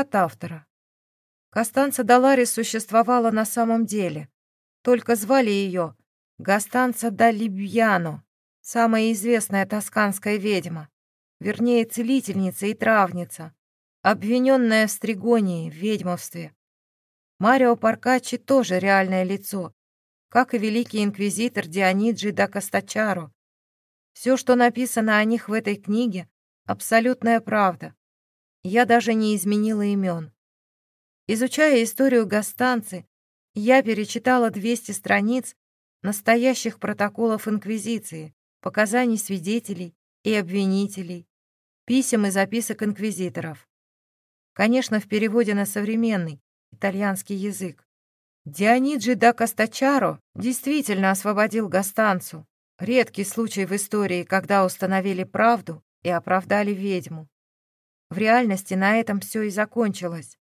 От автора. Костанца Даларис существовала на самом деле, только звали ее Гастанца да Либьяно, самая известная тосканская ведьма, вернее, целительница и травница, обвиненная в стригонии, в ведьмовстве. Марио Паркачи тоже реальное лицо, как и великий инквизитор Диониджи да Кастачаро. Все, что написано о них в этой книге, абсолютная правда. Я даже не изменила имен. Изучая историю Гастанцы, я перечитала 200 страниц настоящих протоколов Инквизиции, показаний свидетелей и обвинителей, писем и записок инквизиторов. Конечно, в переводе на современный итальянский язык. Диониджи да Кастачаро действительно освободил Гастанцу. Редкий случай в истории, когда установили правду и оправдали ведьму. В реальности на этом все и закончилось.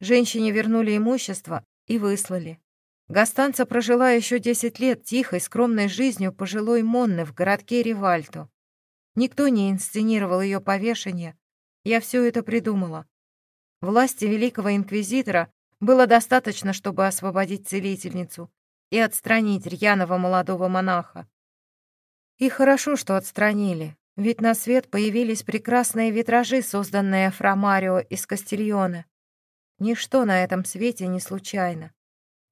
Женщине вернули имущество и выслали. Гастанца прожила еще 10 лет тихой, скромной жизнью пожилой Монны в городке Ривальто. Никто не инсценировал ее повешение. Я все это придумала. Власти великого инквизитора было достаточно, чтобы освободить целительницу и отстранить рьяного молодого монаха. И хорошо, что отстранили, ведь на свет появились прекрасные витражи, созданные Фромарио из Кастильона. Ничто на этом свете не случайно.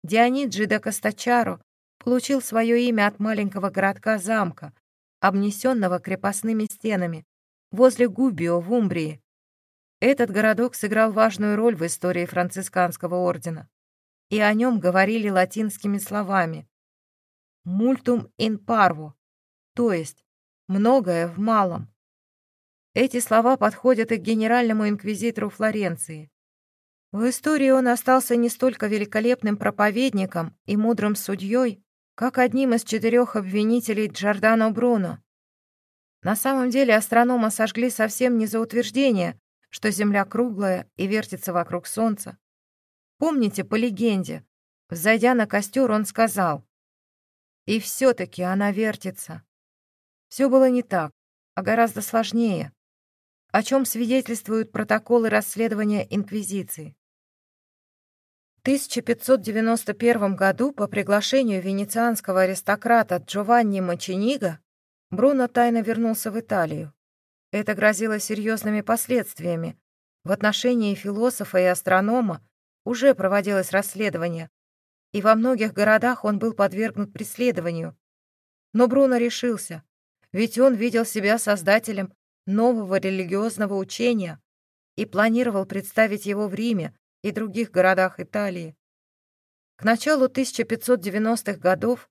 Диониджи де Костачаро получил свое имя от маленького городка-замка, обнесенного крепостными стенами, возле Губио в Умбрии. Этот городок сыграл важную роль в истории францисканского ордена, и о нем говорили латинскими словами «multum in parvo», то есть «многое в малом». Эти слова подходят и к генеральному инквизитору Флоренции. В истории он остался не столько великолепным проповедником и мудрым судьей, как одним из четырех обвинителей Джордано Бруно. На самом деле астронома сожгли совсем не за утверждение, что Земля круглая и вертится вокруг Солнца. Помните, по легенде, взойдя на костер, он сказал, «И все-таки она вертится». Все было не так, а гораздо сложнее, о чем свидетельствуют протоколы расследования Инквизиции. 1591 году по приглашению венецианского аристократа Джованни Мачениго Бруно тайно вернулся в Италию. Это грозило серьезными последствиями. В отношении философа и астронома уже проводилось расследование, и во многих городах он был подвергнут преследованию. Но Бруно решился, ведь он видел себя создателем нового религиозного учения и планировал представить его в Риме, и других городах Италии. К началу 1590-х годов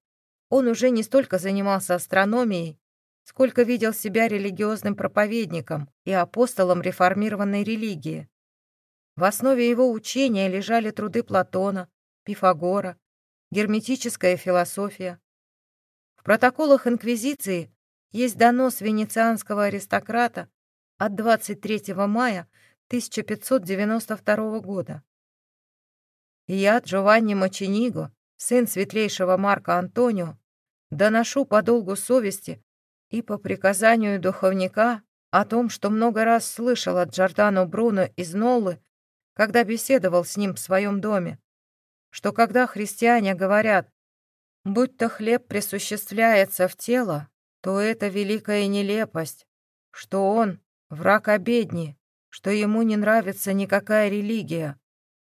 он уже не столько занимался астрономией, сколько видел себя религиозным проповедником и апостолом реформированной религии. В основе его учения лежали труды Платона, Пифагора, герметическая философия. В протоколах Инквизиции есть донос венецианского аристократа от 23 мая 1592 года. я, Джованни Мачениго, сын светлейшего Марка Антонио, доношу по долгу совести и по приказанию духовника о том, что много раз слышал от Джордано Бруно из Ноллы, когда беседовал с ним в своем доме, что когда христиане говорят «будь то хлеб присуществляется в тело», то это великая нелепость, что он — враг обедни, что ему не нравится никакая религия,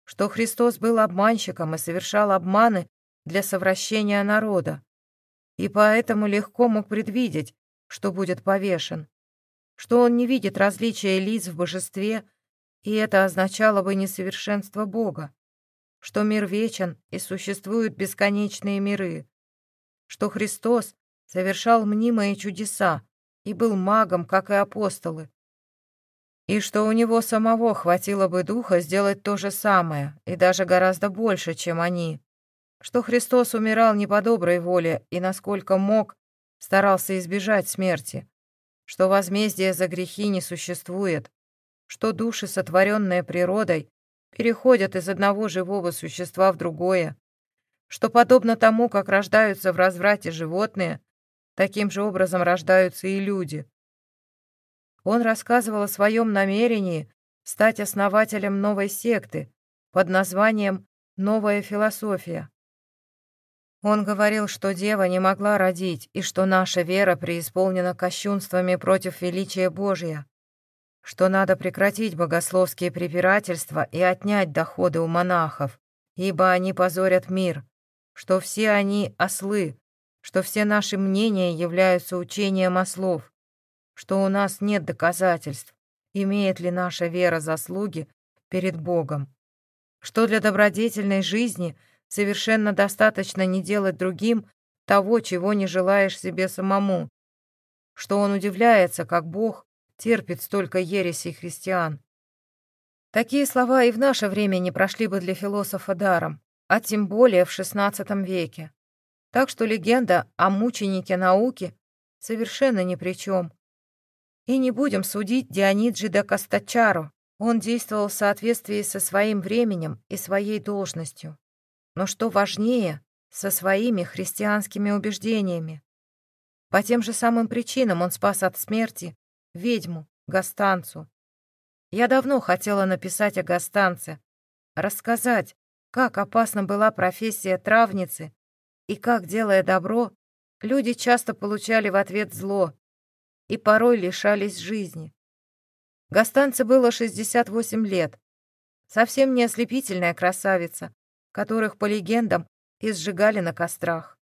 что Христос был обманщиком и совершал обманы для совращения народа, и поэтому легко мог предвидеть, что будет повешен, что он не видит различия лиц в божестве, и это означало бы несовершенство Бога, что мир вечен и существуют бесконечные миры, что Христос совершал мнимые чудеса и был магом, как и апостолы, и что у него самого хватило бы духа сделать то же самое, и даже гораздо больше, чем они. Что Христос умирал не по доброй воле и, насколько мог, старался избежать смерти. Что возмездия за грехи не существует. Что души, сотворенные природой, переходят из одного живого существа в другое. Что, подобно тому, как рождаются в разврате животные, таким же образом рождаются и люди. Он рассказывал о своем намерении стать основателем новой секты под названием «Новая философия». Он говорил, что дева не могла родить, и что наша вера преисполнена кощунствами против величия Божия, что надо прекратить богословские препирательства и отнять доходы у монахов, ибо они позорят мир, что все они ослы, что все наши мнения являются учением ослов, что у нас нет доказательств, имеет ли наша вера заслуги перед Богом, что для добродетельной жизни – Совершенно достаточно не делать другим того, чего не желаешь себе самому. Что он удивляется, как Бог терпит столько ересей христиан. Такие слова и в наше время не прошли бы для философа даром, а тем более в XVI веке. Так что легенда о мученике науки совершенно ни при чем. И не будем судить Диониджи де Кастачаро. Он действовал в соответствии со своим временем и своей должностью но что важнее, со своими христианскими убеждениями. По тем же самым причинам он спас от смерти ведьму Гастанцу. Я давно хотела написать о Гастанце, рассказать, как опасна была профессия травницы и как, делая добро, люди часто получали в ответ зло и порой лишались жизни. Гастанце было 68 лет, совсем не ослепительная красавица, которых, по легендам, и сжигали на кострах.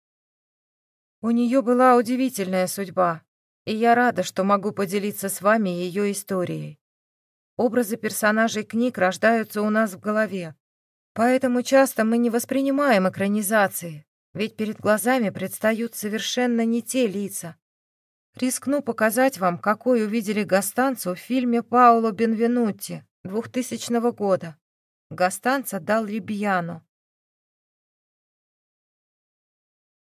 У нее была удивительная судьба, и я рада, что могу поделиться с вами ее историей. Образы персонажей книг рождаются у нас в голове, поэтому часто мы не воспринимаем экранизации, ведь перед глазами предстают совершенно не те лица. Рискну показать вам, какой увидели Гастанцу в фильме Паоло Бенвенутти 2000 года. Гастанца дал Рибьяно.